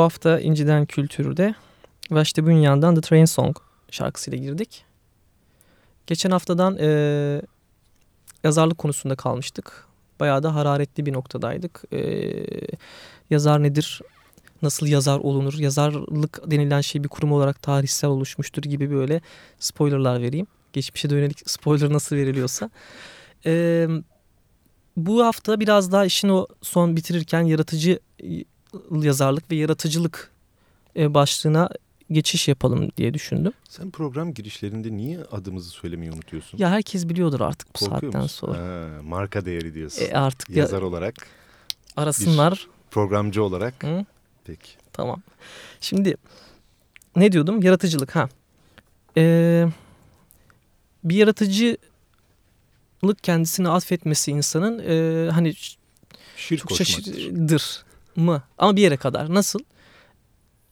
Bu hafta İnciden Kültür'de Vashti Bünyan'dan The Train Song şarkısıyla girdik. Geçen haftadan eee, yazarlık konusunda kalmıştık. Bayağı da hararetli bir noktadaydık. Eee, yazar nedir? Nasıl yazar olunur? Yazarlık denilen şey bir kurum olarak tarihsel oluşmuştur gibi böyle spoilerlar vereyim. Geçmişe dönelik spoiler nasıl veriliyorsa. Eee, bu hafta biraz daha işin o son bitirirken yaratıcı yazarlık ve yaratıcılık e, başlığına geçiş yapalım diye düşündüm. Sen program girişlerinde niye adımızı söylemeyi unutuyorsun? Ya herkes biliyordur artık bu Korkuyor saatten musun? sonra. Ha, marka değeri diyorsun. E, artık ya, Yazar olarak, arasınlar. programcı olarak. Hı? Peki. Tamam. Şimdi ne diyordum? Yaratıcılık. Ha. Ee, bir yaratıcılık kendisine atfetmesi insanın e, hani Şiir çok koşmaktır. Mı? Ama bir yere kadar. Nasıl?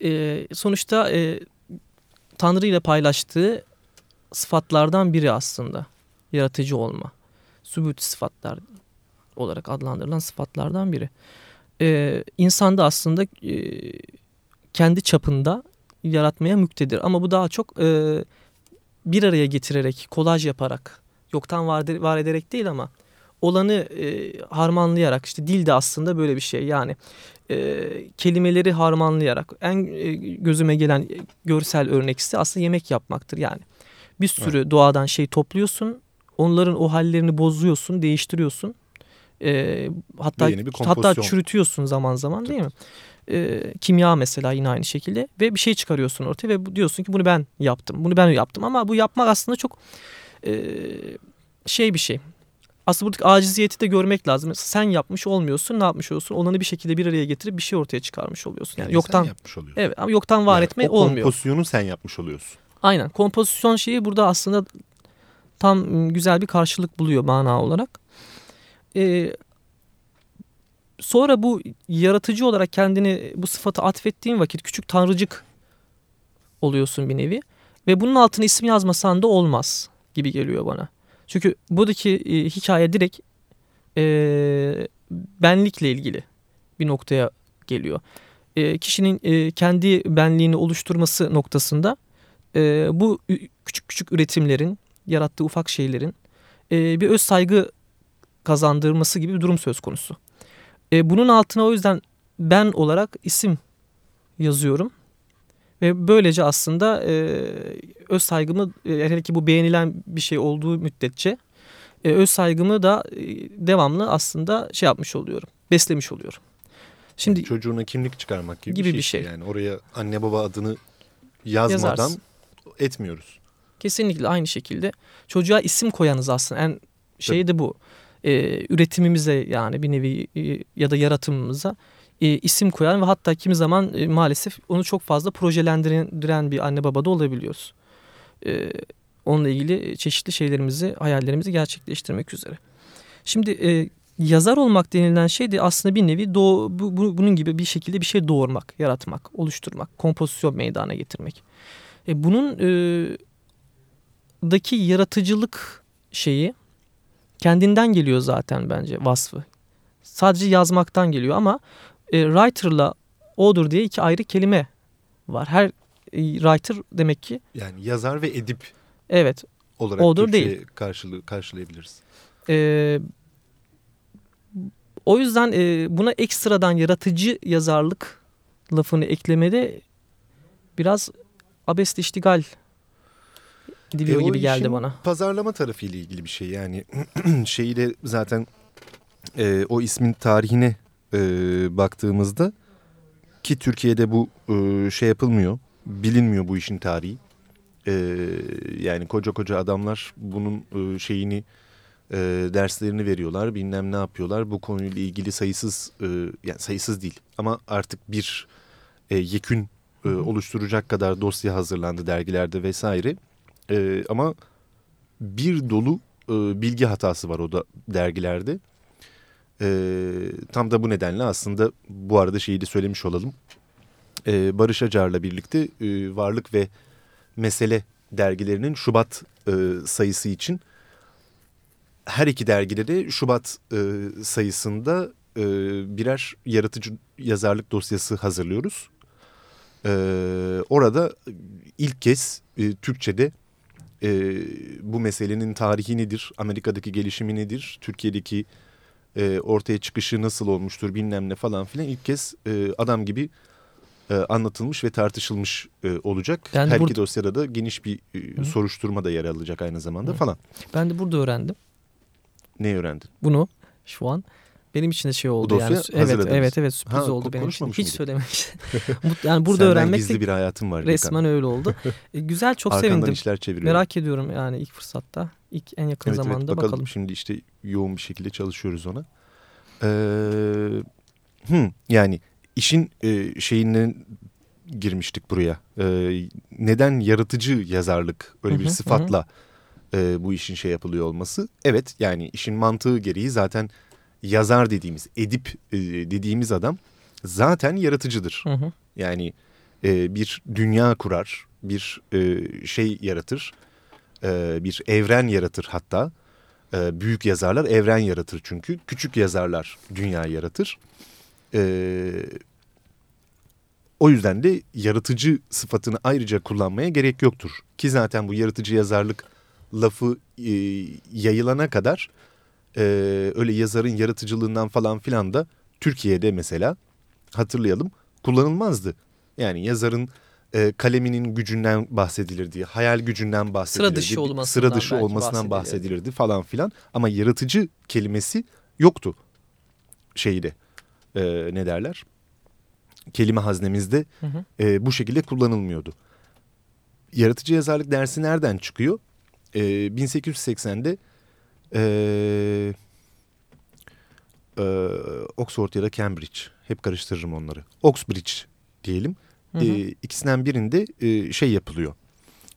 Ee, sonuçta e, Tanrı ile paylaştığı sıfatlardan biri aslında. Yaratıcı olma. Sübut sıfatlar olarak adlandırılan sıfatlardan biri. Ee, insan da aslında e, kendi çapında yaratmaya müktedir. Ama bu daha çok e, bir araya getirerek, kolaj yaparak, yoktan var, var ederek değil ama olanı e, harmanlayarak işte dil de aslında böyle bir şey. Yani e, kelimeleri harmanlayarak en e, gözüme gelen görsel örnek ise aslında yemek yapmaktır. Yani bir sürü doğadan şey topluyorsun onların o hallerini bozuyorsun değiştiriyorsun. E, hatta hatta çürütüyorsun zaman zaman değil mi? E, kimya mesela yine aynı şekilde ve bir şey çıkarıyorsun ortaya ve diyorsun ki bunu ben yaptım bunu ben yaptım. Ama bu yapmak aslında çok e, şey bir şey aslında buradaki aciziyeti de görmek lazım. Sen yapmış olmuyorsun, ne yapmış oluyorsun? Olanı bir şekilde bir araya getirip bir şey ortaya çıkarmış oluyorsun. Yani, Yani yoktan yapmış oluyorsun. Evet ama yoktan var Yani etme o olmuyor. kompozisyonu sen yapmış oluyorsun. Aynen. Kompozisyon şeyi burada aslında tam güzel bir karşılık buluyor mana olarak. Ee, sonra bu yaratıcı olarak kendini bu sıfatı atfettiğin vakit küçük tanrıcık oluyorsun bir nevi. Ve bunun altına isim yazmasan da olmaz gibi geliyor bana. Çünkü buradaki e, hikaye direkt e, benlikle ilgili bir noktaya geliyor. E, kişinin e, kendi benliğini oluşturması noktasında e, bu küçük küçük üretimlerin, yarattığı ufak şeylerin e, bir öz saygı kazandırması gibi bir durum söz konusu. E, bunun altına o yüzden ben olarak isim yazıyorum. Ve böylece aslında e, öz saygımı e, hele ki bu beğenilen bir şey olduğu müddetçe e, öz saygımı da e, devamlı aslında şey yapmış oluyorum. Beslemiş oluyorum. Şimdi Çocuğuna kimlik çıkarmak gibi, Gibi bir, bir şey. şey. Yani oraya anne baba adını yazmadan Yazarsın. etmiyoruz. Kesinlikle aynı şekilde çocuğa isim koyanız aslında en şey de bu. Ee, üretimimize yani bir nevi e, ya da yaratımımıza e, isim koyan ve hatta kimi zaman e, maalesef onu çok fazla projelendiren bir anne baba da olabiliyoruz. E, onunla ilgili çeşitli şeylerimizi, hayallerimizi gerçekleştirmek üzere. Şimdi e, yazar olmak denilen şey de aslında bir nevi doğ, bu, bu, bunun gibi bir şekilde bir şey doğurmak, yaratmak, oluşturmak, kompozisyon meydana getirmek. E, bunun e, daki yaratıcılık şeyi kendinden geliyor zaten bence vasfı. Sadece yazmaktan geliyor ama e, writer'la author diye iki ayrı kelime var. Her e, writer demek ki Yani yazar ve edip evet olarak Odur Türkçe değil. karşılığı, karşılayabiliriz. e, o yüzden e, buna ekstradan yaratıcı yazarlık lafını eklemede biraz abest iştigal ediliyor E, gibi geldi bana. Pazarlama tarafıyla ilgili bir şey yani şeyi de zaten e, o ismin tarihine e, baktığımızda ki Türkiye'de bu e, şey yapılmıyor bilinmiyor bu işin tarihi. E, yani koca koca adamlar bunun e, şeyini e, derslerini veriyorlar bilmem ne yapıyorlar bu konuyla ilgili sayısız e, yani sayısız değil ama artık bir e, yekün e, oluşturacak kadar dosya hazırlandı dergilerde vesaire. E, ama bir dolu e, bilgi hatası var o da dergilerde. E, tam da bu nedenle aslında bu arada şeyi de söylemiş olalım. E, Barış Acar'la birlikte e, Varlık ve Mesele dergilerinin Şubat e, sayısı için her iki dergide de Şubat e, sayısında e, birer yaratıcı yazarlık dosyası hazırlıyoruz. E, orada ilk kez e, Türkçe'de e, bu meselenin tarihi nedir, Amerika'daki gelişimi nedir, Türkiye'deki e, ortaya çıkışı nasıl olmuştur bilmem ne falan filan ilk kez e, adam gibi e, anlatılmış ve tartışılmış e, olacak. Ben Her iki burada- dosyada da geniş bir e, soruşturma da yer alacak aynı zamanda Hı. falan. Ben de burada öğrendim Ne öğrendin? bunu şu an. Benim için de şey oldu yani. Evet evet evet sürpriz Ha, oldu benim için. Hiç mıydık? söylememiş. yani burada Senden öğrenmek gizli bir hayatım var. resmen öyle oldu. E, güzel çok Arkandan sevindim. işler çeviriyorum. Merak ediyorum yani ilk fırsatta. İlk en yakın evet, evet, zamanda bakalım. bakalım. Şimdi işte yoğun bir şekilde çalışıyoruz ona. Ee, hmm, yani işin e, şeyinden girmiştik buraya. Ee, neden yaratıcı yazarlık öyle Hı bir hı, hı. sıfatla e, bu işin şey yapılıyor olması? Evet yani işin mantığı gereği zaten yazar dediğimiz, edip e, dediğimiz adam zaten yaratıcıdır. Hı hı. Yani e, bir dünya kurar, bir e, şey yaratır, e, bir evren yaratır hatta. E, büyük yazarlar evren yaratır çünkü. Küçük yazarlar dünya yaratır. E, o yüzden de yaratıcı sıfatını ayrıca kullanmaya gerek yoktur. Ki zaten bu yaratıcı yazarlık lafı e, yayılana kadar e, öyle yazarın yaratıcılığından falan filan da Türkiye'de mesela hatırlayalım kullanılmazdı. Yani yazarın e, kaleminin gücünden bahsedilirdi, hayal gücünden bahsedilirdi. dışı bir- olmasından sıra dışı olmasından bahsedilirdi. bahsedilirdi falan filan. Ama yaratıcı kelimesi yoktu şeyde e, ne derler? Kelime haznemizde Hı hı. e, bu şekilde kullanılmıyordu. Yaratıcı yazarlık dersi nereden çıkıyor? E, 1880'de e, e, Oxford ya da Cambridge. Hep karıştırırım onları. Oxbridge diyelim. Hı hı. E, ikisinden birinde e, şey yapılıyor.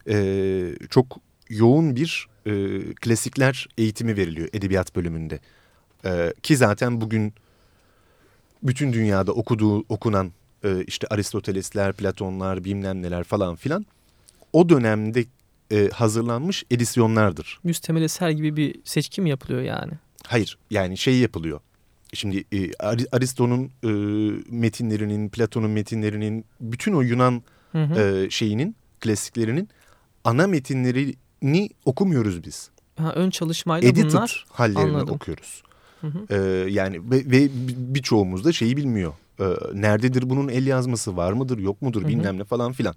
E, çok yoğun bir e, klasikler eğitimi veriliyor edebiyat bölümünde. E, ki zaten bugün bütün dünyada okuduğu okunan e, işte Aristotelesler, Platonlar, bilmem neler falan filan o dönemde e, hazırlanmış edisyonlardır. Müstemel eser gibi bir seçki mi yapılıyor yani? Hayır yani şey yapılıyor. Şimdi e, Ari- Aristo'nun e, metinlerinin, Platon'un metinlerinin, bütün o Yunan Hı hı. e, şeyinin, klasiklerinin ana metinlerini okumuyoruz biz. Ha, ön çalışmayla Edited bunlar. hallerini anladım. okuyoruz. Hı hı. E, yani ve, ve birçoğumuz da şeyi bilmiyor. E, nerededir bunun el yazması, var mıdır, yok mudur Hı hı. bilmem ne falan filan.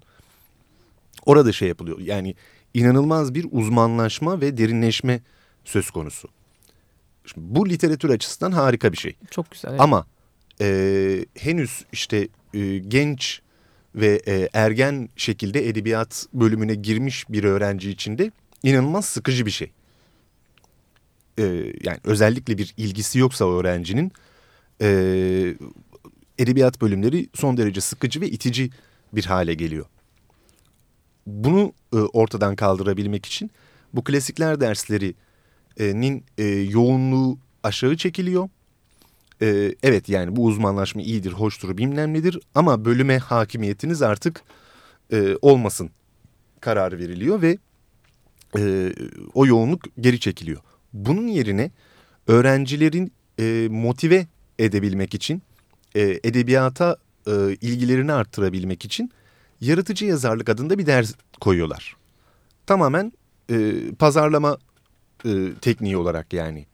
Orada şey yapılıyor. Yani inanılmaz bir uzmanlaşma ve derinleşme söz konusu. Şimdi bu literatür açısından harika bir şey. Çok güzel. evet. Ama e, henüz işte e, genç ve e, ergen şekilde edebiyat bölümüne girmiş bir öğrenci için de inanılmaz sıkıcı bir şey. E, yani özellikle bir ilgisi yoksa öğrencinin e, edebiyat bölümleri son derece sıkıcı ve itici bir hale geliyor. Bunu e, ortadan kaldırabilmek için bu klasikler derslerinin e, yoğunluğu aşağı çekiliyor. E, evet yani bu uzmanlaşma iyidir, hoştur, bilmem nedir ama bölüme hakimiyetiniz artık e, olmasın kararı veriliyor ve e, o yoğunluk geri çekiliyor. Bunun yerine öğrencilerin e, motive edebilmek için, e, edebiyata e, ilgilerini arttırabilmek için yaratıcı yazarlık adında bir ders koyuyorlar. Tamamen e, pazarlama e, tekniği olarak yani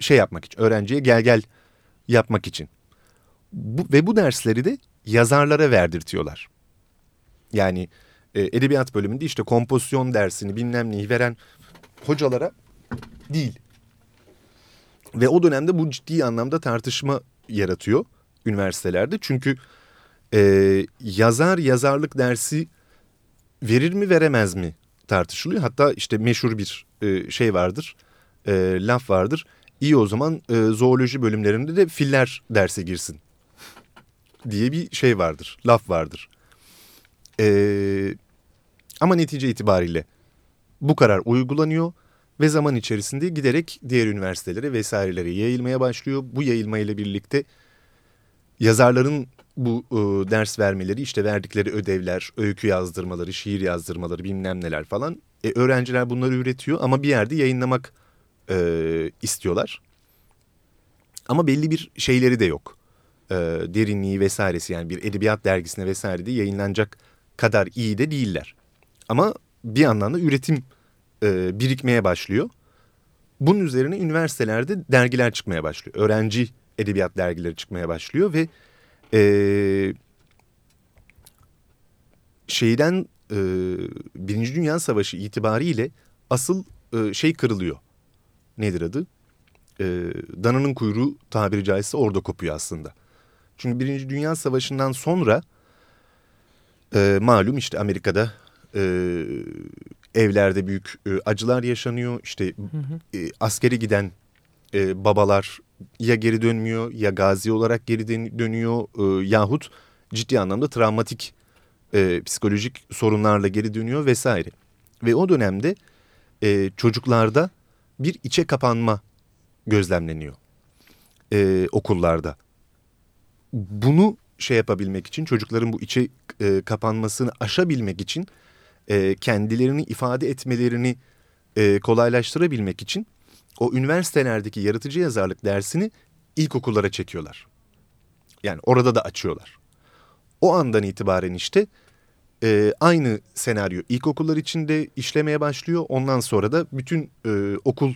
şey yapmak için, öğrenciye gel gel yapmak için. Bu, ve bu dersleri de yazarlara verdirtiyorlar. Yani e, edebiyat bölümünde işte kompozisyon dersini bilmem neyi veren hocalara değil. Ve o dönemde bu ciddi anlamda tartışma yaratıyor üniversitelerde. Çünkü e, yazar yazarlık dersi verir mi veremez mi tartışılıyor. Hatta işte meşhur bir e, şey vardır, e, laf vardır. İyi o zaman e, zooloji bölümlerinde de filler derse girsin diye bir şey vardır, laf vardır. E, ama netice itibariyle bu karar uygulanıyor ve zaman içerisinde giderek diğer üniversitelere vesairelere yayılmaya başlıyor. Bu yayılma ile birlikte yazarların bu e, ders vermeleri işte verdikleri ödevler, öykü yazdırmaları, şiir yazdırmaları bilmem neler falan. E, öğrenciler bunları üretiyor ama bir yerde yayınlamak e, istiyorlar. Ama belli bir şeyleri de yok. E, derinliği vesairesi yani bir edebiyat dergisine vesairede yayınlanacak kadar iyi de değiller. Ama bir yandan da üretim e, birikmeye başlıyor. Bunun üzerine üniversitelerde dergiler çıkmaya başlıyor. Öğrenci edebiyat dergileri çıkmaya başlıyor ve e, şeyden e, Birinci Dünya Savaşı itibariyle asıl e, şey kırılıyor. Nedir adı? E, dananın kuyruğu tabiri caizse orada kopuyor aslında. Çünkü Birinci Dünya Savaşı'ndan sonra e, malum işte Amerika'da e, evlerde büyük e, acılar yaşanıyor. İşte Hı hı. e, askere giden e, babalar ya geri dönmüyor ya gazi olarak geri dön- dönüyor e, yahut ciddi anlamda travmatik e, psikolojik sorunlarla geri dönüyor vesaire. Ve o dönemde e, çocuklarda bir içe kapanma gözlemleniyor e, okullarda. Bunu şey yapabilmek için çocukların bu içe e, kapanmasını aşabilmek için e, kendilerini ifade etmelerini e, kolaylaştırabilmek için o üniversitelerdeki yaratıcı yazarlık dersini ilkokullara çekiyorlar. Yani orada da açıyorlar. O andan itibaren işte e, aynı senaryo ilkokullar içinde işlemeye başlıyor. Ondan sonra da bütün e, okul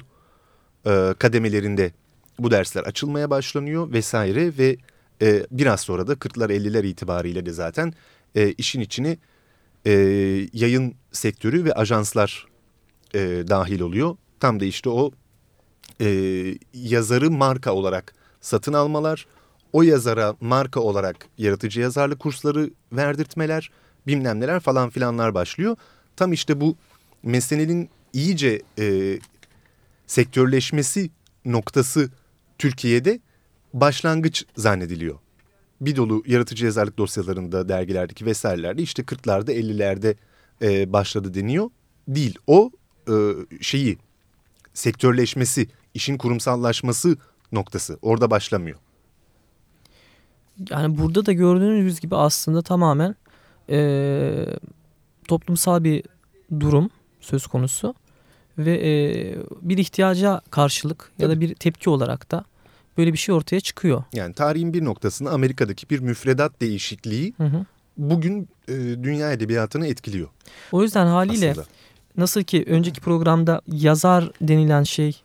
e, kademelerinde bu dersler açılmaya başlanıyor vesaire ve e, biraz sonra da 40'lar 50'ler itibariyle de zaten e, işin içine e, yayın sektörü ve ajanslar e, dahil oluyor. Tam da işte o e, yazarı marka olarak satın almalar, o yazara marka olarak yaratıcı yazarlık kursları verdirtmeler, bilmem neler falan filanlar başlıyor. Tam işte bu meselenin iyice e, sektörleşmesi noktası Türkiye'de başlangıç zannediliyor. Bir dolu yaratıcı yazarlık dosyalarında, dergilerdeki vesairelerde işte 40'larda 50'lerde e, başladı deniyor. Değil o e, şeyi sektörleşmesi, işin kurumsallaşması noktası orada başlamıyor. Yani burada da gördüğünüz gibi aslında tamamen e, toplumsal bir durum söz konusu ve e, bir ihtiyaca karşılık ya da bir tepki olarak da böyle bir şey ortaya çıkıyor. Yani tarihin bir noktasında Amerika'daki bir müfredat değişikliği Hı hı. bugün e, dünya edebiyatını etkiliyor O yüzden haliyle aslında. nasıl ki önceki programda yazar denilen şey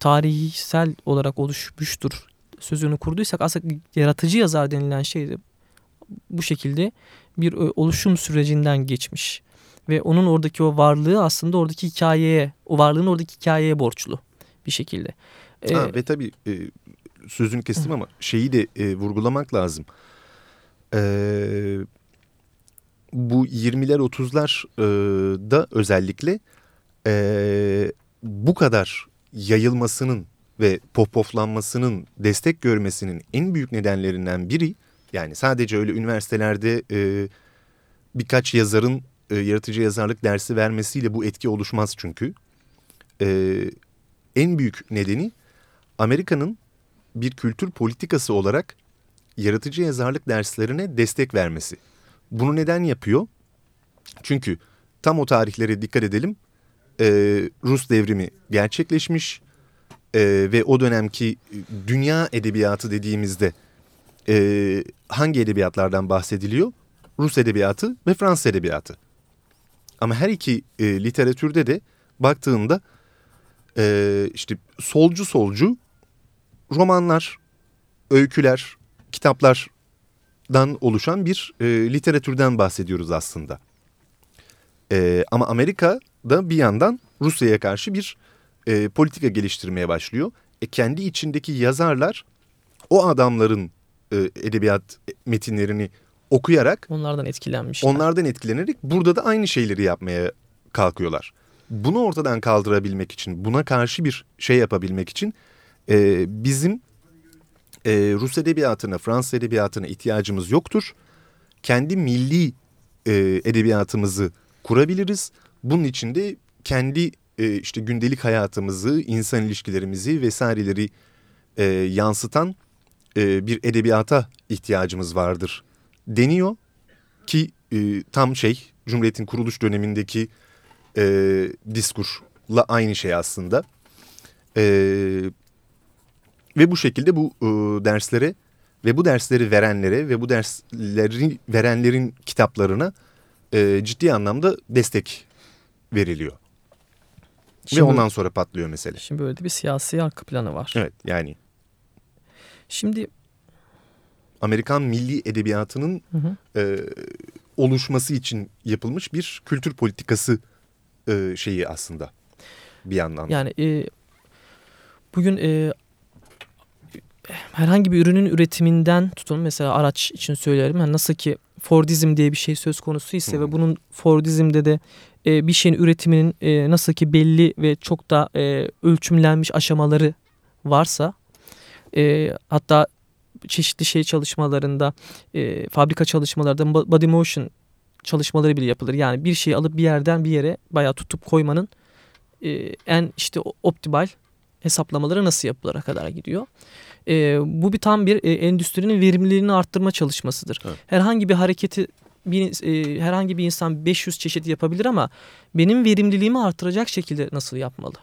tarihsel olarak oluşmuştur sözünü kurduysak aslında yaratıcı yazar denilen şey de bu şekilde bir e, oluşum sürecinden geçmiş. Ve onun oradaki o varlığı aslında oradaki hikayeye, o varlığın oradaki hikayeye borçlu bir şekilde. Ee, Ha, ve tabii e, sözünü kestim ama şeyi de e, vurgulamak lazım. Ee, bu 20'ler 30'lar e, da özellikle e, bu kadar yayılmasının ve pohpohlanmasının destek görmesinin en büyük nedenlerinden biri Yani sadece öyle üniversitelerde e, birkaç yazarın e, yaratıcı yazarlık dersi vermesiyle bu etki oluşmaz çünkü. E, en büyük nedeni Amerika'nın bir kültür politikası olarak yaratıcı yazarlık derslerine destek vermesi. Bunu neden yapıyor? Çünkü tam o tarihlere dikkat edelim. E, Rus devrimi gerçekleşmiş e, ve o dönemki dünya edebiyatı dediğimizde e, hangi edebiyatlardan bahsediliyor? Rus edebiyatı ve Fransız edebiyatı. Ama her iki e, literatürde de baktığında e, işte solcu solcu romanlar, öyküler, kitaplardan oluşan bir e, literatürden bahsediyoruz aslında. E, ama Amerika da bir yandan Rusya'ya karşı bir e, politika geliştirmeye başlıyor. E, kendi içindeki yazarlar o adamların e, edebiyat metinlerini okuyarak Onlardan etkilenmişler. onlardan etkilenerek burada da aynı şeyleri yapmaya kalkıyorlar. Bunu ortadan kaldırabilmek için, buna karşı bir şey yapabilmek için e, bizim e, Rus edebiyatına, Fransız edebiyatına ihtiyacımız yoktur. Kendi milli e, edebiyatımızı kurabiliriz. Bunun için de kendi e, işte gündelik hayatımızı, insan ilişkilerimizi vesaireleri e, yansıtan e, bir edebiyata ihtiyacımız vardır deniyor ki e, tam şey Cumhuriyet'in kuruluş dönemindeki e, diskurla aynı şey aslında. E, ve bu şekilde bu e, derslere ve bu dersleri verenlere ve bu dersleri verenlerin kitaplarına e, ciddi anlamda destek veriliyor. Şimdi- ve ondan sonra patlıyor mesele. Şimdi böyle de bir siyasi arka planı var. Evet yani Şimdi Amerikan milli edebiyatının hı hı. e, oluşması için yapılmış bir kültür politikası e, şeyi aslında bir yandan. da. yani e, bugün e, herhangi bir ürünün üretiminden tutun mesela araç için söylerim. Yani nasıl ki Fordizm diye bir şey söz konusu ise Hı. ve bunun Fordizm'de de e, bir şeyin üretiminin e, nasıl ki belli ve çok da e, ölçümlenmiş aşamaları varsa e, hatta çeşitli şey çalışmalarında e, fabrika çalışmalarında bo- body motion çalışmaları bile yapılır. Yani bir şeyi alıp bir yerden bir yere bayağı tutup koymanın e, en işte optimal hesaplamaları nasıl yapılara kadar gidiyor. E, bu bir tam bir e, endüstrinin verimliliğini arttırma çalışmasıdır. Evet. Herhangi bir hareketi bir, e, herhangi bir insan 500 çeşit yapabilir ama benim verimliliğimi artıracak şekilde nasıl yapmalı?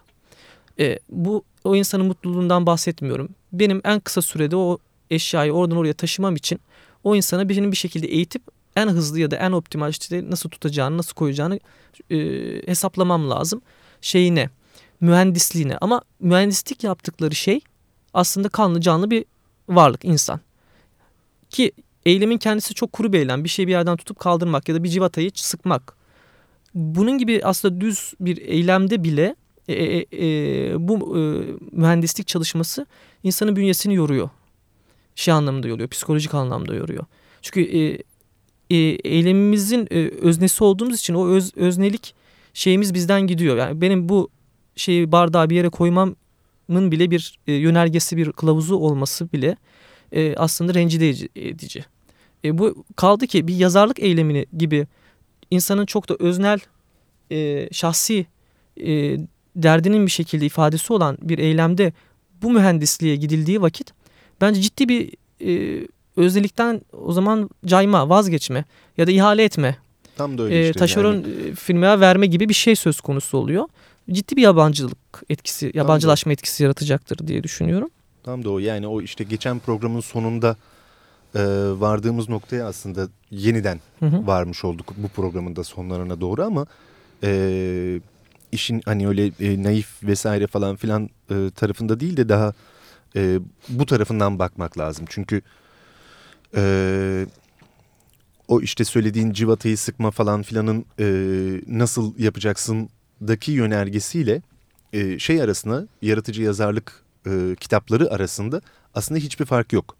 E, bu o insanın mutluluğundan bahsetmiyorum. Benim en kısa sürede o eşyayı oradan oraya taşımam için o insana birinin bir şekilde eğitip en hızlı ya da en optimal işte nasıl tutacağını, nasıl koyacağını e, hesaplamam lazım. Şeyine, mühendisliğine ama mühendislik yaptıkları şey aslında kanlı canlı bir varlık insan. Ki eylemin kendisi çok kuru bir eylem. Bir şeyi bir yerden tutup kaldırmak ya da bir civatayı sıkmak. Bunun gibi aslında düz bir eylemde bile e, e, e, bu e, mühendislik çalışması insanın bünyesini yoruyor. Şey anlamında yoruyor, psikolojik anlamda yoruyor. Çünkü e, e, eylemimizin e, öznesi olduğumuz için o öz, öznelik şeyimiz bizden gidiyor. Yani benim bu şeyi bardağı bir yere koymamın bile bir e, yönergesi, bir kılavuzu olması bile e, aslında rencide edici-. E, bu kaldı ki bir yazarlık eylemini gibi insanın çok da öznel, e, şahsi e, derdinin bir şekilde ifadesi olan bir eylemde bu mühendisliğe gidildiği vakit bence ciddi bir e, öznelikten o zaman cayma, vazgeçme ya da ihale etme, Tam da öyle e, işte. taşeron yani. e, firmaya verme gibi bir şey söz konusu oluyor. Ciddi bir yabancılık etkisi, yabancılaşma etkisi yaratacaktır diye düşünüyorum. Tam da o yani o işte geçen programın sonunda e, vardığımız noktaya aslında yeniden Hı hı. varmış olduk bu programın da sonlarına doğru ama e, işin hani öyle e, naif vesaire falan filan e, tarafında değil de daha e, bu tarafından bakmak lazım. Çünkü e, o işte söylediğin civatayı sıkma falan filanın e, nasıl yapacaksındaki yönergesiyle e, şey arasında yaratıcı yazarlık e, kitapları arasında aslında hiçbir fark yok.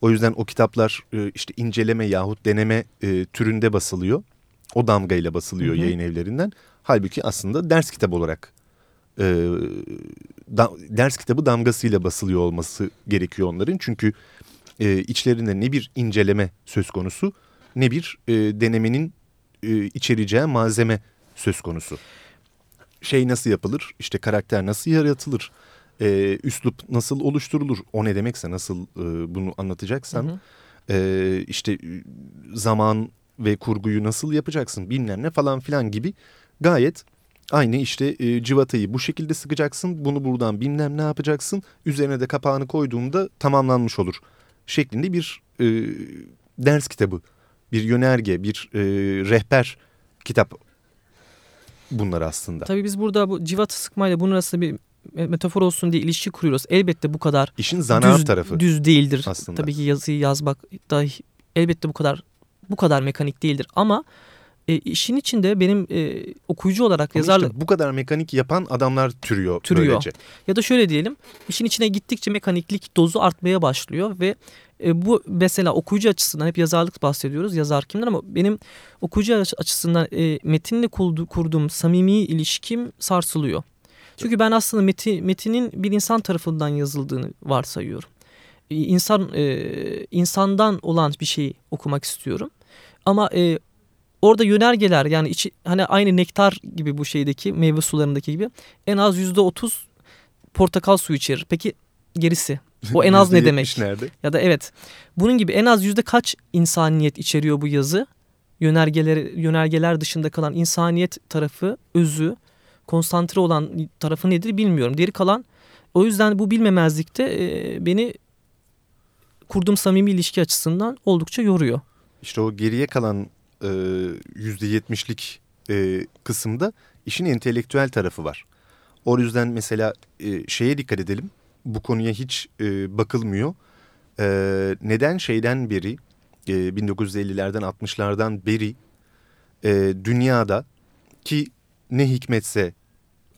O yüzden o kitaplar e, işte inceleme yahut deneme e, türünde basılıyor. O damgayla basılıyor Hı hı. yayın evlerinden. Halbuki aslında ders kitabı olarak e, da- ders kitabı damgasıyla basılıyor olması gerekiyor onların. Çünkü e, içlerinde ne bir inceleme söz konusu ne bir e, denemenin e, içereceği malzeme söz konusu. Şey nasıl yapılır? İşte karakter nasıl yaratılır? E, üslup nasıl oluşturulur? O ne demekse nasıl e, bunu anlatacaksan Hı hı. e, işte zaman ve kurguyu nasıl yapacaksın bilmem ne falan filan gibi gayet aynı işte e, civatayı bu şekilde sıkacaksın bunu buradan bilmem ne yapacaksın üzerine de kapağını koyduğunda tamamlanmış olur şeklinde bir e, ders kitabı bir yönerge bir e, rehber kitap bunlar aslında. Tabii biz burada bu civata sıkmayla bunun arasında bir metafor olsun diye ilişki kuruyoruz. Elbette bu kadar İşin zanaat düz, tarafı düz değildir. aslında. Tabii ki yazıyı yazmak da elbette bu kadar bu kadar mekanik değildir ama e, işin içinde benim e, okuyucu olarak Ama yazarlık işte bu kadar mekanik yapan adamlar türüyor, Türüyor. böylece. ya da şöyle diyelim işin içine gittikçe mekaniklik dozu artmaya başlıyor ve e, bu mesela okuyucu açısından hep yazarlık bahsediyoruz yazar kimdir ama benim okuyucu aç- açısından e, metinle kurdu- kurduğum samimi ilişkim sarsılıyor. Çünkü ben aslında meti, metinin bir insan tarafından yazıldığını varsayıyorum. E, İnsan e, insandan olan bir şeyi okumak istiyorum. Ama e, orada yönergeler yani içi, hani aynı nektar gibi bu şeydeki meyve sularındaki gibi en az yüzde otuz portakal suyu içerir. Peki gerisi? O en az ne %70 demek? nerede? Ya da evet bunun gibi en az yüzde kaç insaniyet içeriyor bu yazı? Yönergeler, yönergeler dışında kalan insaniyet tarafı, özü, konsantre olan tarafı nedir bilmiyorum. Diğeri kalan o yüzden bu bilmemezlikte e, beni kurduğum samimi ilişki açısından oldukça yoruyor. İşte o geriye kalan e, yüzde yetmişlik e, kısımda işin entelektüel tarafı var. O yüzden mesela e, şeye dikkat edelim. Bu konuya hiç e, bakılmıyor. Neden şeyden beri e, 1950'lerden 60'lardan beri dünyada ki ne hikmetse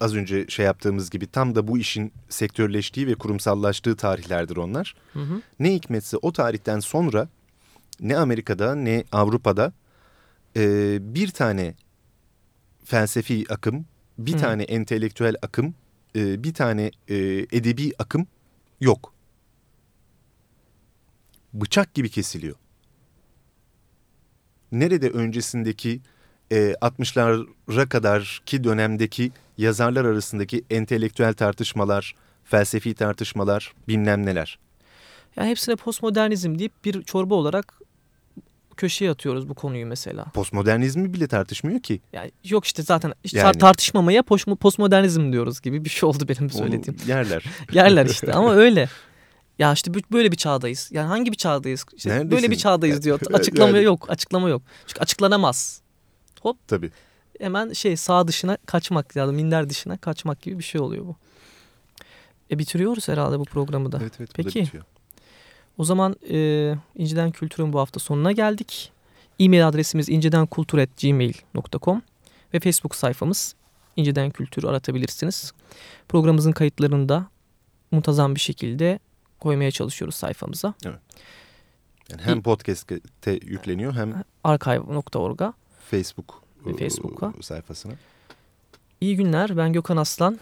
az önce şey yaptığımız gibi tam da bu işin sektörleştiği ve kurumsallaştığı tarihlerdir onlar. Hı hı. Ne hikmetse o tarihten sonra ne Amerika'da ne Avrupa'da e, bir tane felsefi akım, bir Hı. tane entelektüel akım, e, bir tane e, edebi akım yok. Bıçak gibi kesiliyor. Nerede öncesindeki e, 60'lara kadar ki dönemdeki yazarlar arasındaki entelektüel tartışmalar, felsefi tartışmalar, bilmem neler. Yani hepsine postmodernizm deyip bir çorba olarak köşeye atıyoruz bu konuyu mesela. Postmodernizmi bile tartışmıyor ki. Yani yok işte zaten işte Yani. tartışmamaya post- postmodernizm diyoruz gibi bir şey oldu benim söylediğim. yerler. Yerler işte ama öyle. Ya işte böyle bir çağdayız. Yani hangi bir çağdayız? İşte böyle bir çağdayız diyor. Açıklama yani- yok. Açıklama yok. Çünkü açıklanamaz. Tabii. Hemen şey sağ dışına kaçmak ya da minder dışına kaçmak gibi bir şey oluyor bu. E bitiriyoruz herhalde bu programı da. Evet evet. Peki. bitiyor. O zaman e, İnciden Kültür'ün bu hafta sonuna geldik. E-mail adresimiz incidenkultur.gmail.com ve Facebook sayfamız İnciden Kültür'ü aratabilirsiniz. Programımızın kayıtlarını da muntazam bir şekilde koymaya çalışıyoruz sayfamıza. Yani hem podcast'te yükleniyor hem Archive.org'a. Facebook Facebook'a. sayfasına. İyi günler. Ben Gökhan Aslan.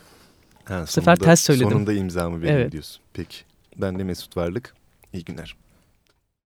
Ha, sefer sonunda- ters söyledim. Sonunda imzamı benim Evet. diyorsun. Peki. Ben de Mesut Varlık. İyi günler.